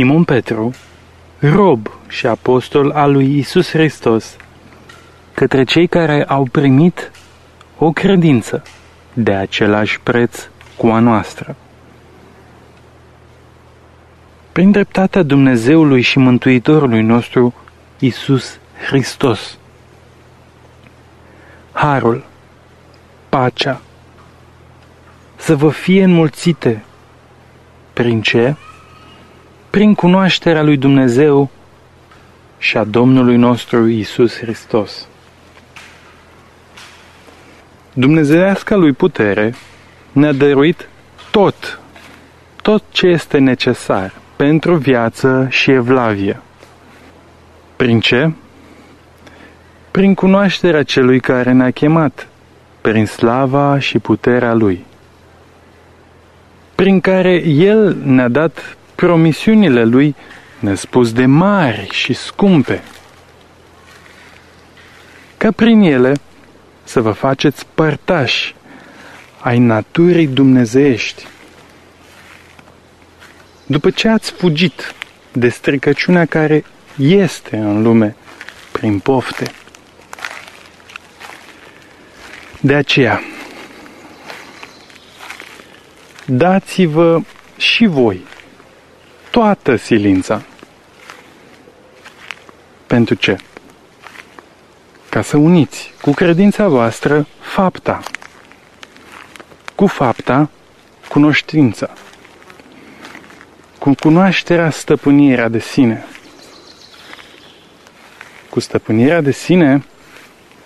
Simon Petru, rob și apostol al lui Isus Hristos, către cei care au primit o credință de același preț cu a noastră. Prin dreptatea Dumnezeului și Mântuitorului nostru, Isus Hristos. Harul, pacea, să vă fie înmulțite. Prin ce? Prin cunoașterea lui Dumnezeu și a Domnului nostru Isus Hristos. Dumnezeiasca lui putere ne-a dăruit tot, tot ce este necesar pentru viață și evlavie. Prin ce? Prin cunoașterea celui care ne-a chemat, prin slava și puterea lui, prin care el ne-a dat promisiunile lui nespus de mari și scumpe, ca prin ele să vă faceți părtași ai naturii dumnezeiești. După ce ați fugit de stricăciunea care este în lume prin pofte. De aceea, dați-vă și voi toată silința. Pentru ce? Ca să uniți cu credința voastră fapta. Cu fapta, cunoștința. Cu cunoașterea stăpânirea de sine. Cu stăpânirea de sine,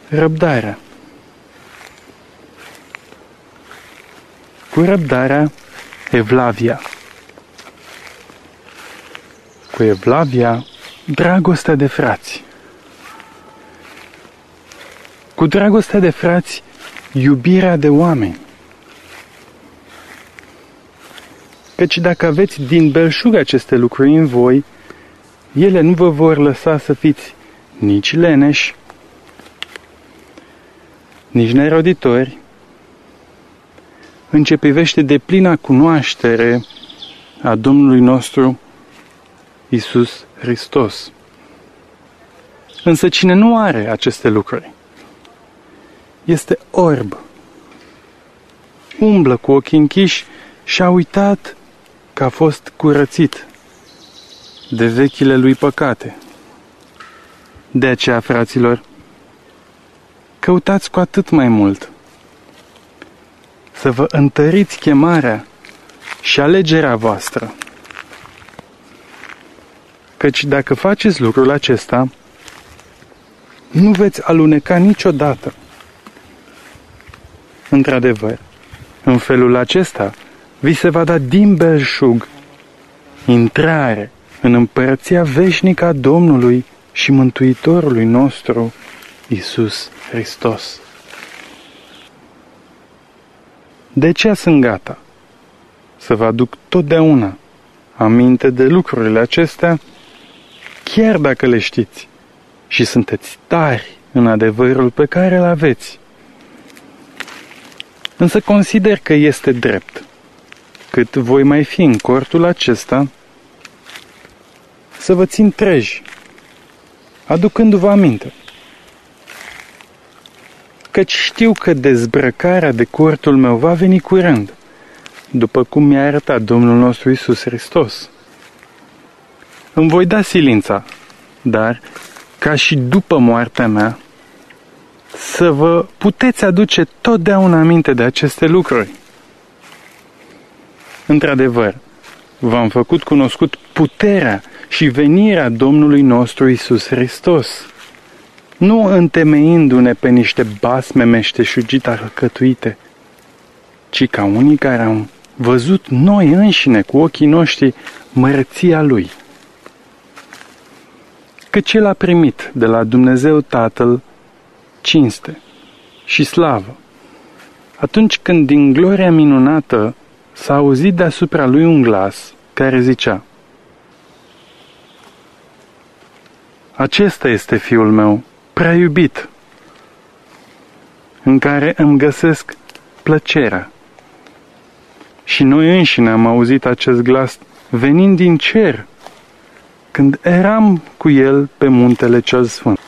răbdarea. Cu răbdarea, evlavia. Cu evlavia, dragostea de frați. Cu dragostea de frați, iubirea de oameni. Căci dacă aveți din belșug aceste lucruri în voi, ele nu vă vor lăsa să fiți nici leneși, nici neroditori, în ce privește de plina cunoaștere a Domnului nostru Isus Hristos. Însă cine nu are aceste lucruri este orb, umblă cu ochii închiși și a uitat că a fost curățit de vechile lui păcate. De aceea, fraților, căutați cu atât mai mult să vă întăriți chemarea și alegerea voastră. Căci dacă faceți lucrul acesta, nu veți aluneca niciodată. Într-adevăr, în felul acesta vi se va da din belșug intrare în împărăția veșnică a Domnului și Mântuitorului nostru, Isus Hristos. De ce sunt gata să vă aduc totdeauna aminte de lucrurile acestea, chiar dacă le știți și sunteți tari în adevărul pe care îl aveți. Însă consider că este drept, cât voi mai fi în cortul acesta, să vă țin treji, aducându-vă aminte. Căci știu că dezbrăcarea de cortul meu va veni curând, după cum mi-a arătat Domnul nostru Isus Hristos. Îmi voi da silința, dar, ca și după moartea mea, să vă puteți aduce totdeauna aminte de aceste lucruri. Într-adevăr, v-am făcut cunoscut puterea și venirea Domnului nostru Isus Hristos, nu întemeindu-ne pe niște basme meșteșugite alcătuite, ci ca unii care au văzut noi înșine cu ochii noștri mărăția Lui. Căci El a primit de la Dumnezeu Tatăl cinste și slavă. Atunci când din gloria minunată s-a auzit deasupra lui un glas care zicea Acesta este fiul meu, prea iubit, în care îmi găsesc plăcerea. Și noi înșine am auzit acest glas venind din cer când eram cu el pe muntele cel sfânt.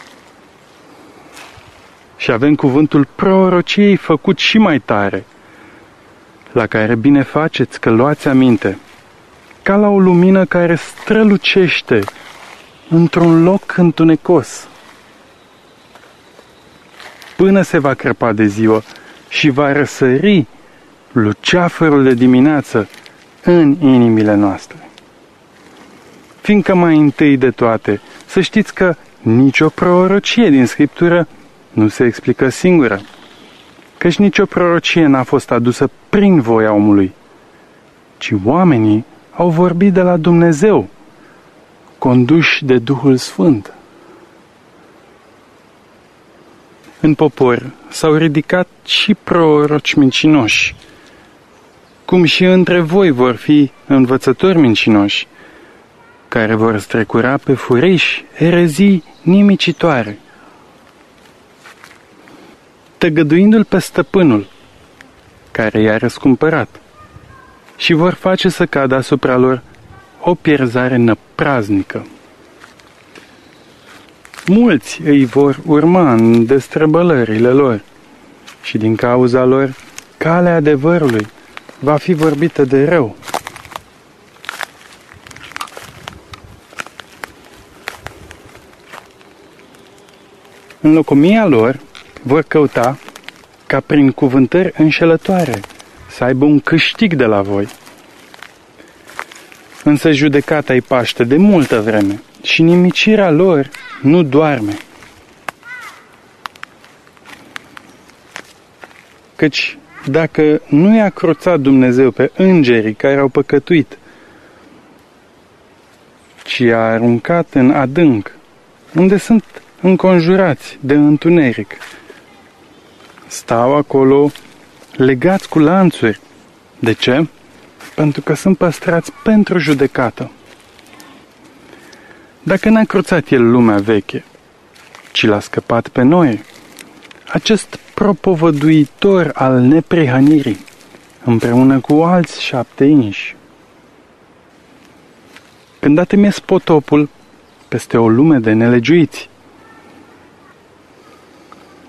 Și avem cuvântul prorociei făcut și mai tare, la care bine faceți că luați aminte, ca la o lumină care strălucește într-un loc întunecos, până se va crăpa de ziua și va răsări luceafărul de dimineață în inimile noastre. Fiindcă mai întâi de toate, să știți că nicio prorocie din Scriptură nu se explică singură, căci nicio prorocie n-a fost adusă prin voia omului, ci oamenii au vorbit de la Dumnezeu, conduși de Duhul Sfânt. În popor s-au ridicat și proroci mincinoși, cum și între voi vor fi învățători mincinoși, care vor strecura pe furiși erezii nimicitoare, tăgăduindu-l pe stăpânul, care i-a răscumpărat, și vor face să cadă asupra lor o pierzare năpraznică. Mulți îi vor urma în destrăbălările lor și din cauza lor calea adevărului va fi vorbită de rău. În locomia lor vor căuta ca prin cuvântări înșelătoare să aibă un câștig de la voi. Însă judecata îi paște de multă vreme și nimicirea lor nu doarme. Căci dacă nu i-a cruțat Dumnezeu pe îngerii care au păcătuit, ci i-a aruncat în adânc, unde sunt înconjurați de întuneric. Stau acolo legați cu lanțuri. De ce? Pentru că sunt păstrați pentru judecată. Dacă n-a cruțat el lumea veche, ci l-a scăpat pe noi, acest propovăduitor al neprihănirii, împreună cu alți șapte inși. Când a temes potopul peste o lume de nelegiuiți,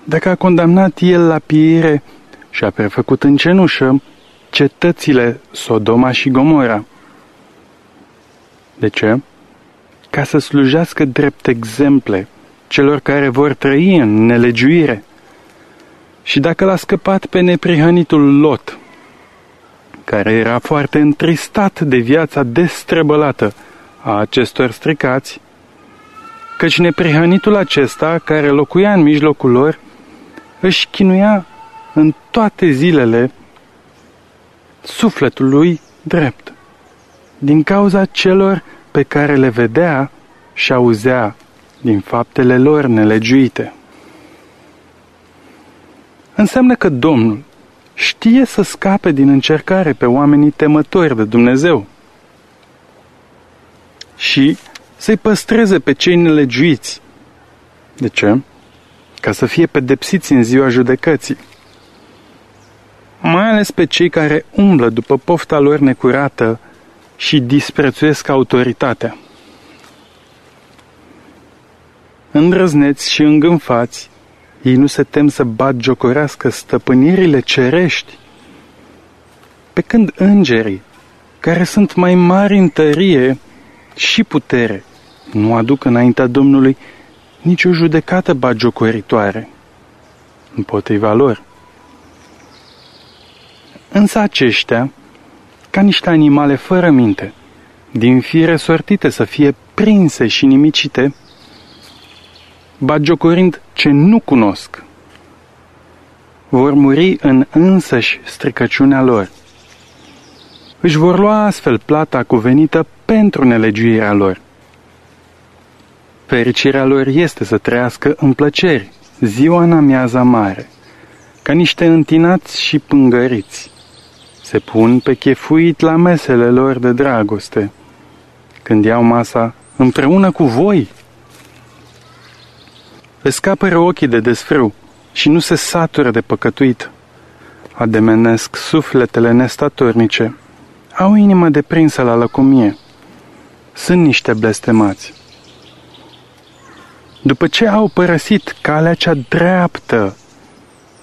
dacă a condamnat el la piire și a prefăcut în cenușă cetățile Sodoma și Gomora. De ce? Ca să slujească drept exemple celor care vor trăi în nelegiuire. Și dacă l-a scăpat pe neprihănitul Lot, care era foarte întristat de viața destrăbălată a acestor stricați, căci neprihănitul acesta, care locuia în mijlocul lor, își chinuia în toate zilele sufletul lui drept, din cauza celor pe care le vedea și auzea din faptele lor nelegiuite. Înseamnă că Domnul știe să scape din încercare pe oamenii temători de Dumnezeu și să-i păstreze pe cei nelegiuiți. De ce? Ca să fie pedepsiți în ziua judecății. Mai ales pe cei care umblă după pofta lor necurată și disprețuiesc autoritatea. Îndrăzneți și îngânfați, ei nu se tem să bat jocorească stăpânirile cerești, pe când îngerii, care sunt mai mari în tărie și putere, nu aduc înaintea Domnului nicio judecată bagiocoritoare împotriva lor. Însă aceștia, ca niște animale fără minte, din fire sortite să fie prinse și nimicite, bagiocorind ce nu cunosc, vor muri în însăși stricăciunea lor. Își vor lua astfel plata cuvenită pentru nelegiuirea lor. Fericirea lor este să trăiască în plăceri, ziua în amiaza mare, ca niște întinați și pângăriți. Se pun pe chefuit la mesele lor de dragoste, când iau masa împreună cu voi. Le scapără ochii de desfrâu și nu se satură de păcătuit. Ademenesc sufletele nestatornice, au inima deprinsă la lăcomie sunt niște blestemați. După ce au părăsit calea cea dreaptă,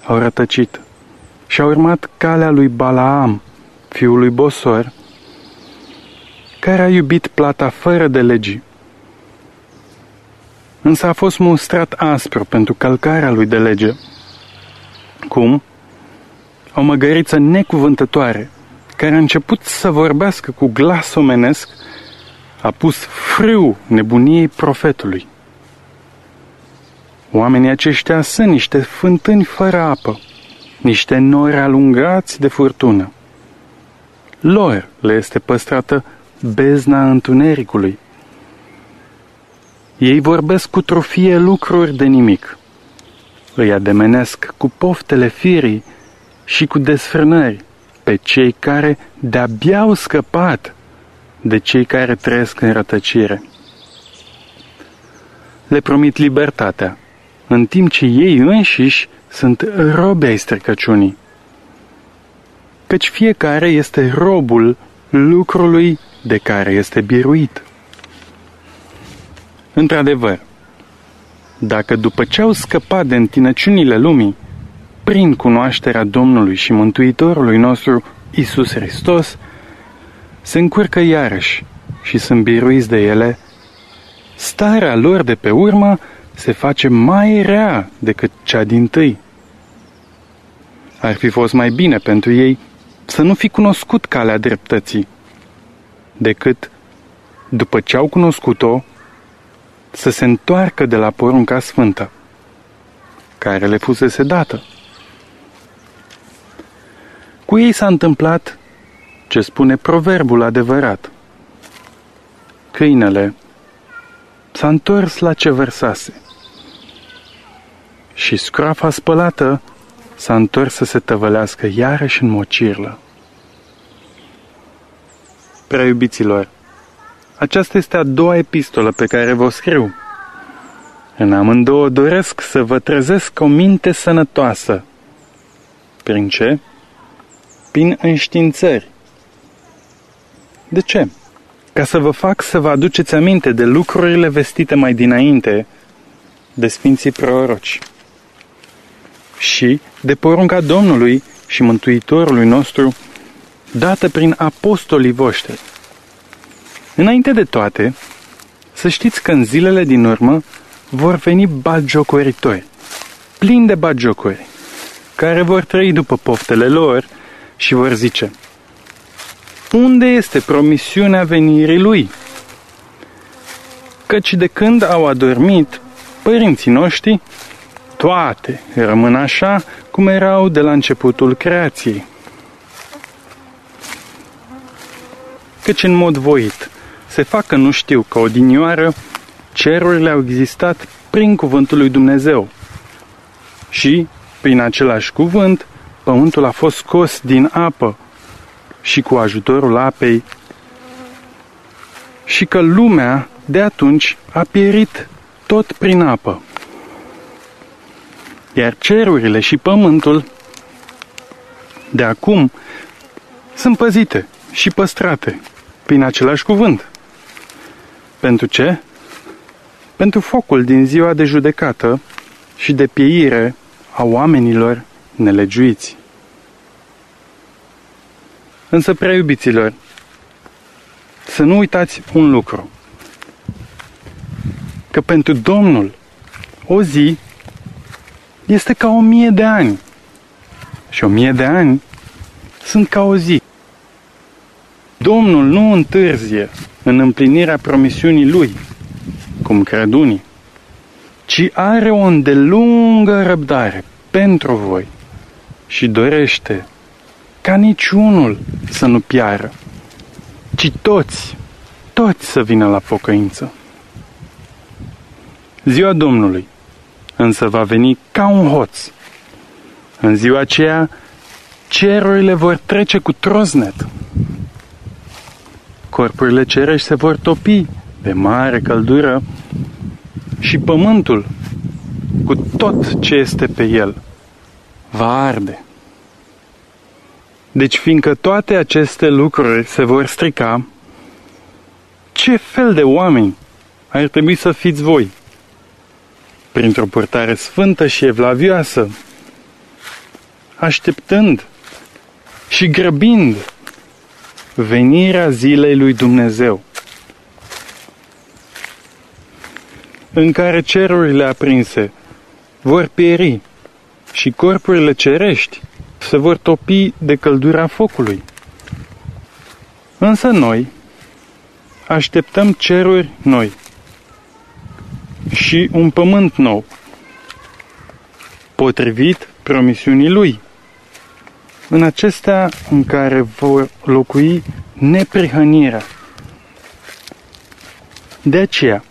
au rătăcit și au urmat calea lui Balaam, fiul lui Bosor, care a iubit plata fără de legii. Însă a fost mustrat aspru pentru călcarea lui de lege. Cum? O măgăriță necuvântătoare, care a început să vorbească cu glas omenesc, a pus frâu nebuniei profetului. Oamenii aceștia sunt niște fântâni fără apă, niște nori alungați de furtună. Lor le este păstrată bezna întunericului. Ei vorbesc cu trofie lucruri de nimic. Îi ademenesc cu poftele firii și cu desfrânări pe cei care de-abia au scăpat de cei care trăiesc în rătăcire. Le promit libertatea, în timp ce ei înșiși sunt robe ai stricăciunii. Căci fiecare este robul lucrului de care este biruit. Într-adevăr, dacă după ce au scăpat de întinăciunile lumii, prin cunoașterea Domnului și Mântuitorului nostru Isus Hristos, se încurcă iarăși și sunt biruiți de ele, starea lor de pe urmă se face mai rea decât cea din tâi. Ar fi fost mai bine pentru ei să nu fi cunoscut calea dreptății, decât, după ce au cunoscut-o, să se întoarcă de la porunca sfântă, care le fusese dată. Cu ei s-a întâmplat ce spune proverbul adevărat. Câinele s-a întors la ce vărsase și scroafa spălată s-a întors să se tăvălească iarăși în mocirlă. Prea iubiților, aceasta este a doua epistolă pe care vă scriu. În amândouă doresc să vă trezesc o minte sănătoasă. Prin ce? Prin înștiințări. De ce? Ca să vă fac să vă aduceți aminte de lucrurile vestite mai dinainte de Sfinții Proroci și de porunca Domnului și Mântuitorului nostru dată prin apostolii voștri. Înainte de toate, să știți că în zilele din urmă vor veni bagiocoritori, plini de bagiocori, care vor trăi după poftele lor și vor zice, Unde este promisiunea venirii lui? Căci de când au adormit părinții noștri, toate rămân așa cum erau de la începutul creației. Căci în mod voit se facă nu știu că odinioară cerurile au existat prin cuvântul lui Dumnezeu. Și, prin același cuvânt, pământul a fost scos din apă și cu ajutorul apei. Și că lumea de atunci a pierit tot prin apă iar cerurile și pământul de acum sunt păzite și păstrate prin același cuvânt. Pentru ce? Pentru focul din ziua de judecată și de pieire a oamenilor nelegiuiți. Însă, prea iubiților, să nu uitați un lucru, că pentru Domnul o zi este ca o mie de ani. Și o mie de ani sunt ca o zi. Domnul nu întârzie în împlinirea promisiunii Lui, cum cred unii, ci are o îndelungă răbdare pentru voi și dorește ca niciunul să nu piară, ci toți, toți să vină la pocăință. Ziua Domnului însă va veni ca un hoț. În ziua aceea, cerurile vor trece cu troznet. Corpurile cerești se vor topi de mare căldură și pământul, cu tot ce este pe el, va arde. Deci, fiindcă toate aceste lucruri se vor strica, Ce fel de oameni ar trebui să fiți voi? Printr-o purtare sfântă și evlavioasă, așteptând și grăbind venirea zilei lui Dumnezeu, în care cerurile aprinse vor pieri și corpurile cerești se vor topi de căldura focului. Însă noi așteptăm ceruri noi și un pământ nou, potrivit promisiunii lui, în acestea în care vor locui neprihănirea. De aceea,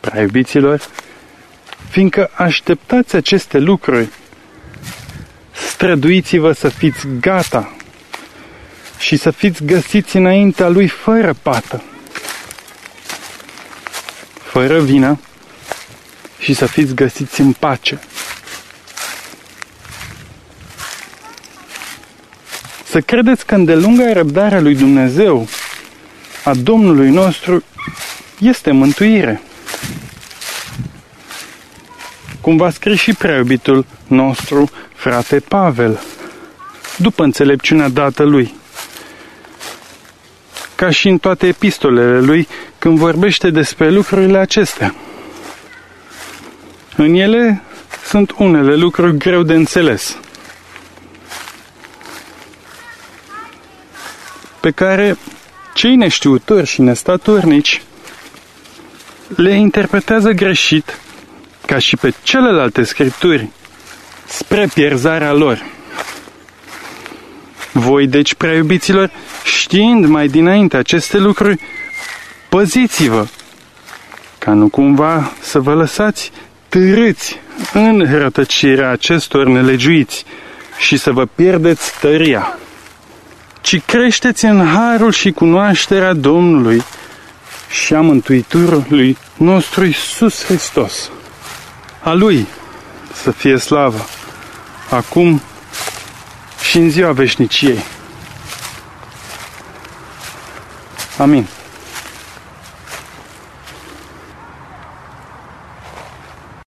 prea iubiților, fiindcă așteptați aceste lucruri, străduiți-vă să fiți gata și să fiți găsiți înaintea lui fără pată, fără vină și să fiți găsiți în pace. Să credeți că îndelunga răbdarea lui Dumnezeu, a Domnului nostru, este mântuire. Cum va scrie și preobitul nostru, frate Pavel, după înțelepciunea dată lui. Ca și în toate epistolele lui, când vorbește despre lucrurile acestea. În ele sunt unele lucruri greu de înțeles. pe care cei neștiutori și nestatornici le interpretează greșit ca și pe celelalte scripturi spre pierzarea lor. Voi, deci, prea iubiților, știind mai dinainte aceste lucruri, păziți-vă, ca nu cumva să vă lăsați târâți în rătăcirea acestor nelegiuiți și să vă pierdeți tăria ci creșteți în harul și cunoașterea Domnului și a Mântuitorului nostru Iisus Hristos. A Lui să fie slavă, acum și în ziua veșniciei. Amin.